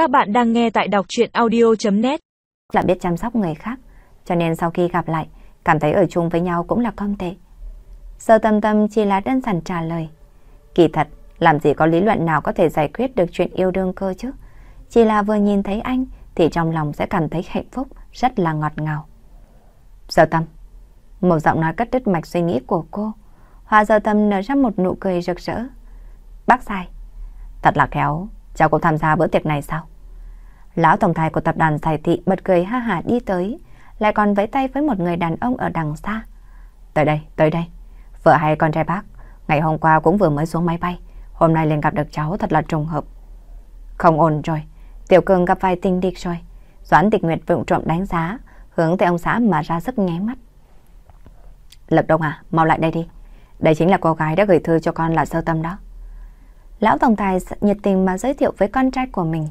Các bạn đang nghe tại đọc chuyện audio.net Là biết chăm sóc người khác, cho nên sau khi gặp lại, cảm thấy ở chung với nhau cũng là không tệ. Sơ tâm tâm chỉ là đơn giản trả lời. Kỳ thật, làm gì có lý luận nào có thể giải quyết được chuyện yêu đương cơ chứ? Chỉ là vừa nhìn thấy anh thì trong lòng sẽ cảm thấy hạnh phúc, rất là ngọt ngào. Sơ tâm, một giọng nói cắt đứt mạch suy nghĩ của cô. Hoa sơ tâm nở ra một nụ cười rực rỡ. Bác sai, thật là khéo, cháu cũng tham gia bữa tiệc này sao? Lão tổng tài của tập đoàn Giải Thị bật cười ha hả đi tới, lại còn vẫy tay với một người đàn ông ở đằng xa. Tới đây, tới đây. Vợ hay con trai bác, ngày hôm qua cũng vừa mới xuống máy bay, hôm nay liền gặp được cháu thật là trùng hợp. Không ổn rồi, Tiểu Cường gặp vài tình địch rồi. Doãn Tịch Nguyệt vụng trộm đánh giá, hướng tới ông xã mà ra sức nháy mắt. Lực Đông à, mau lại đây đi. Đây chính là cô gái đã gửi thư cho con là sơ tâm đó. Lão Tổng Tài nhiệt tình mà giới thiệu với con trai của mình.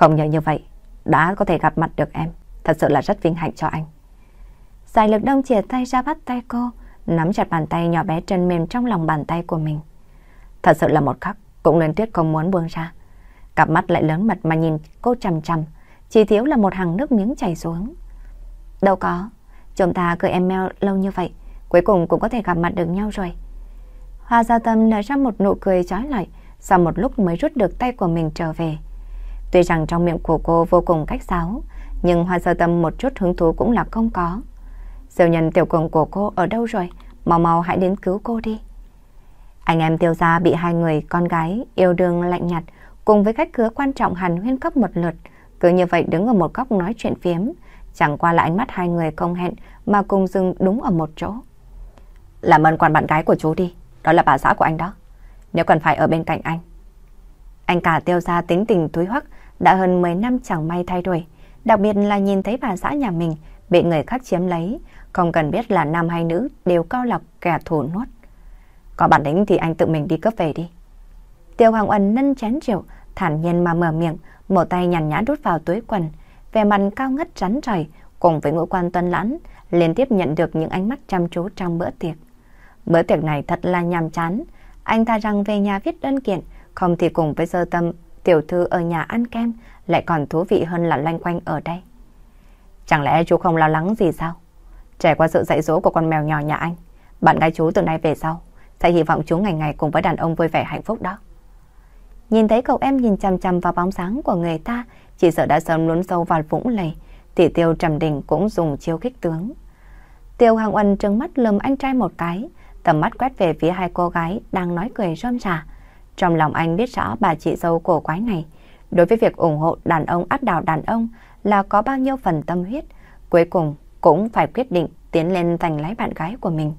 Không nhờ như vậy, đã có thể gặp mặt được em. Thật sự là rất vinh hạnh cho anh. Giải lực đông chìa tay ra bắt tay cô, nắm chặt bàn tay nhỏ bé trơn mềm trong lòng bàn tay của mình. Thật sự là một khắc, cũng lên tuyết không muốn buông ra. Cặp mắt lại lớn mật mà nhìn cô chằm chằm, chỉ thiếu là một hàng nước miếng chảy xuống. Đâu có, chúng ta cứ em meo lâu như vậy, cuối cùng cũng có thể gặp mặt được nhau rồi. Hoa Gia Tâm nở ra một nụ cười trói lại, sau một lúc mới rút được tay của mình trở về. Tuy rằng trong miệng của cô vô cùng cách giáo, nhưng Hoa sơ Tâm một chút hứng thú cũng là không có. Siêu nhân tiểu cường của cô ở đâu rồi? Mau mau hãy đến cứu cô đi. Anh em tiêu gia bị hai người con gái yêu đương lạnh nhạt cùng với khách khứa quan trọng hàn huyên cấp một lượt, cứ như vậy đứng ở một góc nói chuyện phiếm, chẳng qua là ánh mắt hai người không hẹn mà cùng dừng đúng ở một chỗ. Làm ơn quản bạn gái của chú đi, đó là bà xã của anh đó. Nếu cần phải ở bên cạnh anh. Anh cả tiêu gia tính tình thúi hoắc đã hơn 10 năm chẳng may thay đổi, đặc biệt là nhìn thấy bà xã nhà mình bị người khác chiếm lấy, không cần biết là nam hay nữ đều cao lọc kẻ thù nuốt. Có bản lĩnh thì anh tự mình đi cướp về đi. Tiêu Hoàng Ân nâng chén rượu, thản nhiên mà mở miệng, một tay nhàn nhã đút vào túi quần, vẻ mặt cao ngất rắn trời, cùng với ngũ quan tuân lãng, liên tiếp nhận được những ánh mắt chăm chú trong bữa tiệc. Bữa tiệc này thật là nhàm chán, anh ta rằng về nhà viết đơn kiện, không thì cùng với sơ tâm, tiểu thư ở nhà ăn kem, lại còn thú vị hơn là loanh quanh ở đây. Chẳng lẽ chú không lo lắng gì sao? Trải qua sự dạy dỗ của con mèo nhỏ nhà anh, bạn gái chú từ nay về sau, sẽ hy vọng chú ngày ngày cùng với đàn ông vui vẻ hạnh phúc đó. Nhìn thấy cậu em nhìn chằm chằm vào bóng sáng của người ta, chỉ sợ đã sớm lún sâu vào vũng lầy, tỷ tiêu trầm đình cũng dùng chiêu kích tướng. Tiêu Hoàng Uân trừng mắt lườm anh trai một cái, tầm mắt quét về phía hai cô gái đang nói cười rôm rả. Trong lòng anh biết rõ bà chị dâu cổ quái này, đối với việc ủng hộ đàn ông áp đảo đàn ông là có bao nhiêu phần tâm huyết, cuối cùng cũng phải quyết định tiến lên giành lấy bạn gái của mình.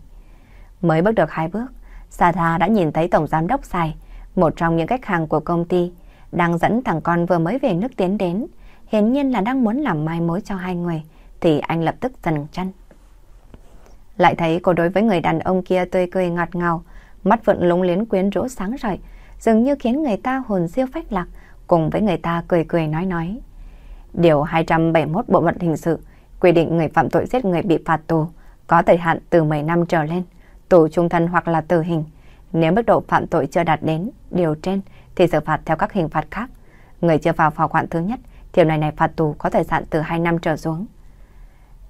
Mới bước được hai bước, Sa Tha đã nhìn thấy Tổng Giám Đốc Sài, một trong những khách hàng của công ty, đang dẫn thằng con vừa mới về nước tiến đến. Hiển nhiên là đang muốn làm mai mối cho hai người, thì anh lập tức dần chân. Lại thấy cô đối với người đàn ông kia tươi cười ngọt ngào, mắt vẫn lúng liến quyến rũ sáng rọi, dường như khiến người ta hồn siêu phách lạc, cùng với người ta cười cười nói nói. Điều 271 Bộ luật hình sự quy định người phạm tội giết người bị phạt tù, có thời hạn từ 10 năm trở lên, tù trung thân hoặc là tử hình. Nếu mức độ phạm tội chưa đạt đến điều trên thì xử phạt theo các hình phạt khác. Người chưa vào phò khoản thứ nhất, điều này này phạt tù có thời hạn từ 2 năm trở xuống.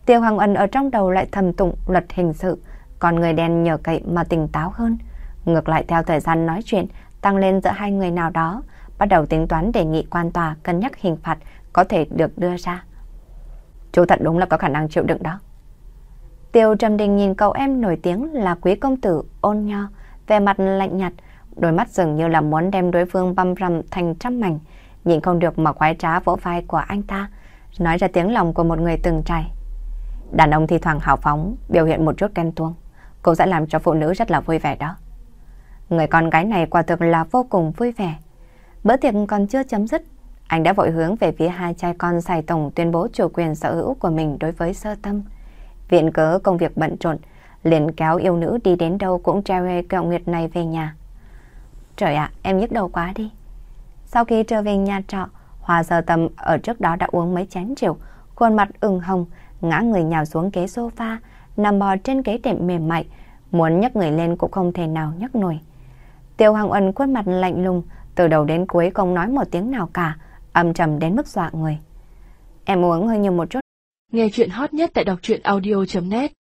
Tiêu Hoàng Ân ở trong đầu lại thầm tụng luật hình sự, còn người đen nhờ cậy mà tỉnh táo hơn. Ngược lại theo thời gian nói chuyện tăng lên giữa hai người nào đó, bắt đầu tính toán đề nghị quan tòa cân nhắc hình phạt có thể được đưa ra. Chú thật đúng là có khả năng chịu đựng đó. Tiêu Trầm Đình nhìn cậu em nổi tiếng là quý công tử ôn nho, vẻ mặt lạnh nhạt, đôi mắt dường như là muốn đem đối phương băm rằm thành trăm mảnh, nhìn không được mà khoái trá vỗ vai của anh ta, nói ra tiếng lòng của một người từng trải. Đàn ông thì thoảng hào phóng, biểu hiện một chút ghen tuông, cũng sẽ làm cho phụ nữ rất là vui vẻ đó. Người con gái này quả thực là vô cùng vui vẻ. Bữa tiệc còn chưa chấm dứt, anh đã vội hướng về phía hai trai con xài tổng tuyên bố chủ quyền sở hữu của mình đối với sơ tâm. Viện cớ công việc bận rộn, liền kéo yêu nữ đi đến đâu cũng treo hê cậu nguyệt này về nhà. Trời ạ, em nhức đầu quá đi. Sau khi trở về nhà trọ, Hòa sơ tâm ở trước đó đã uống mấy chén rượu, khuôn mặt ửng hồng, ngã người nhào xuống ghế sofa, nằm bò trên ghế đệm mềm mại, muốn nhấc người lên cũng không thể nào nhấc nổi. Tiêu Hoàng Ân khuôn mặt lạnh lùng, từ đầu đến cuối không nói một tiếng nào cả, âm trầm đến mức dọa người. Em uống hơi nhiều một chút. Nghe chuyện hot nhất tại đọc truyện audio.net